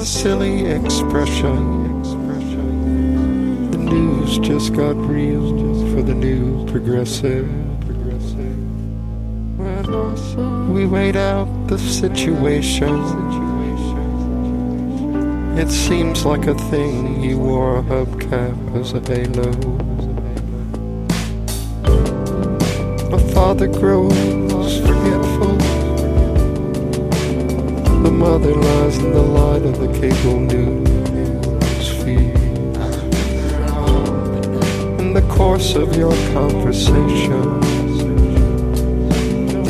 expression. The news just got real for the new progressive. We wait out the situation. It seems like a thing he wore a hubcap as a halo. My father grows forgetful. The mother lies in the light of the cable news feed. In the course of your conversations,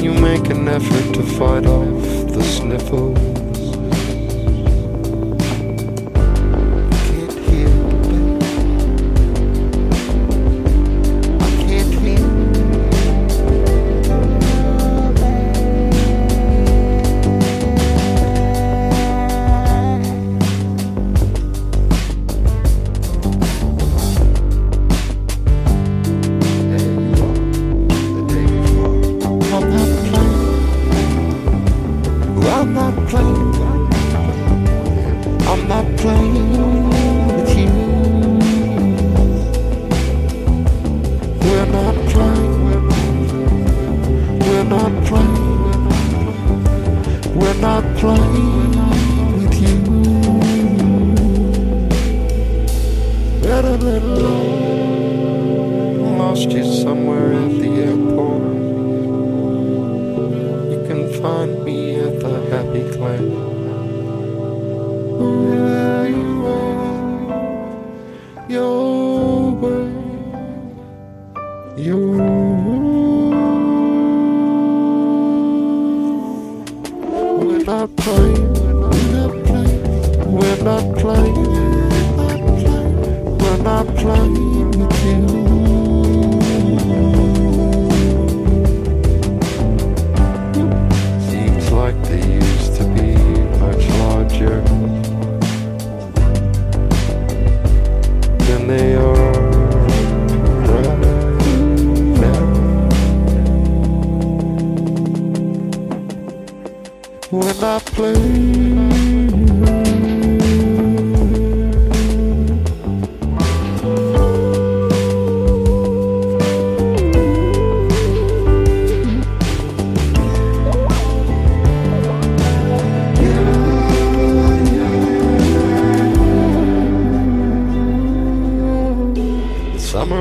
you make an effort to fight off the sniffles. Not playing. I'm not playing with you. We're not playing. We're not playing. We're not playing with you. Better than Lost you somewhere at the airport. Playing, we're not playing, we're not playing, we're not playing with you. Seems like they used to be much larger than they Summer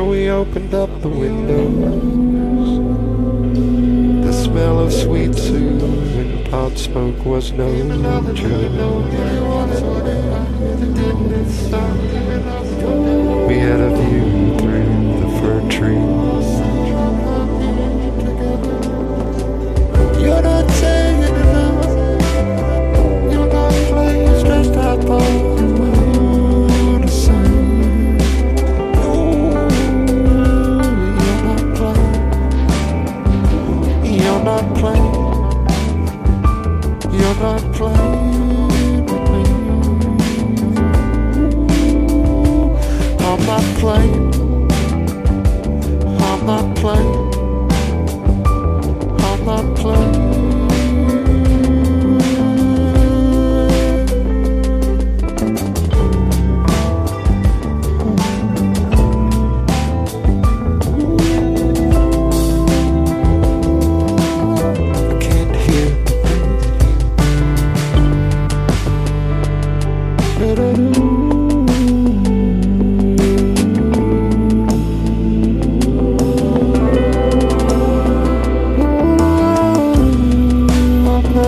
we opened up the windows. The smell of sweet soup smoke was no joke. We had a view through the fir trees. I'm not playing. I'm not playing. I'm not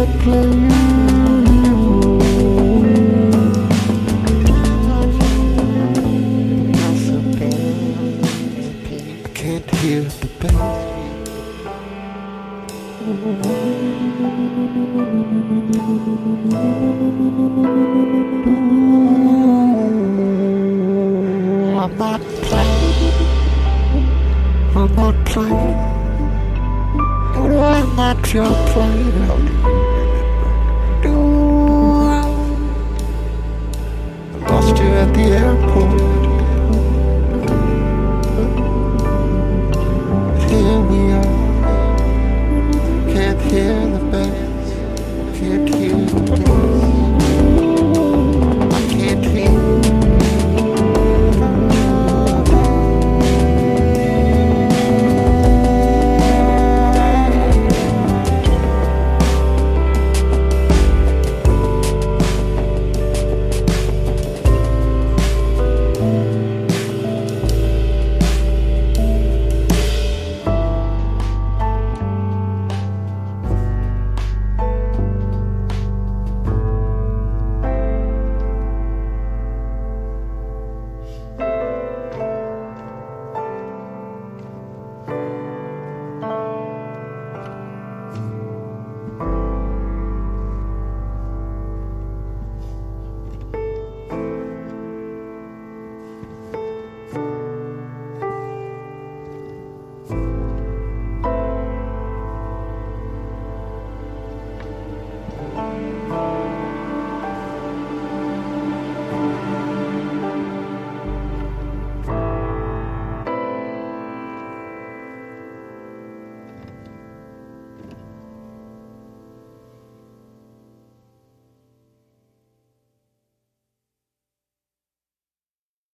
I'm not playing. I can't hear the bass. I'm not playing. You at the airport.